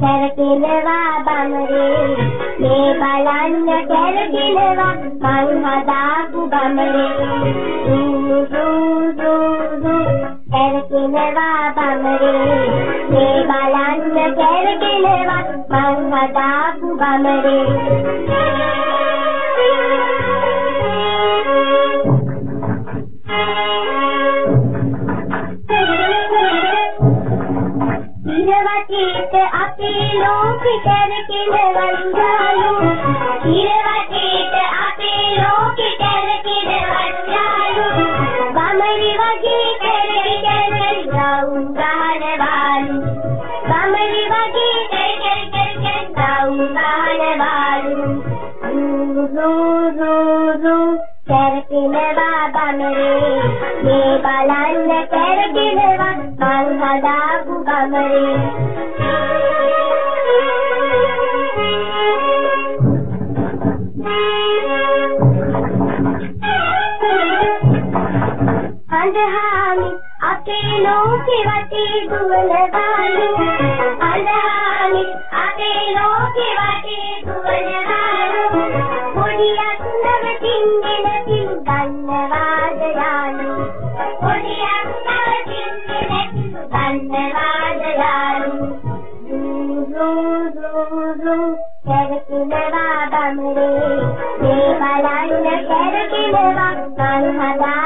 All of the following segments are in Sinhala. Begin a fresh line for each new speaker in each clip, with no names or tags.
කැරකිලවා බමරේ මේ බලන්න කැරකිලවා මං හදාපු බමරේ දූ දූ දූ දූ කැරකිලවා බමරේ මේ බලන්න කැරකිලවා මං හදාපු බමරේ ඉරවටේට අපේ ලෝකෙ කැරකෙන වංජාලු ඉරවටේට අපේ ලෝකෙ කැරකෙන වංජාලු බමරි වගේ කැරකි කැරකි ගවුම් ගහනවාලු බමරි වගේ කැරකි කැරකි ගවුම් ගහනවාලු රූ රූ රූ කැරකෙනවා බමරේ මේ බලන්න කැරකෙනවා මං හදාපු බමරේ අඳහාමි අපේ ලෝකෙ වටේ දුවන බාලු. අඳහාමි අපේ ලෝකෙ වටේ දුවන බාලු. පොඩියක් නවතින්නේ නැතිව ගන්නවාද යාලු. පොඩියක් නවතින්නේ නැතිව ගන්නවාද යාලු. කැරකිනවා බමරේ මේ බලන්න කැරකිනවා මං හදාපු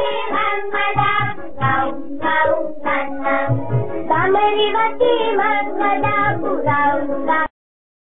ಮರಿವತಿ ಮಕ್ಕಳ ಪುರ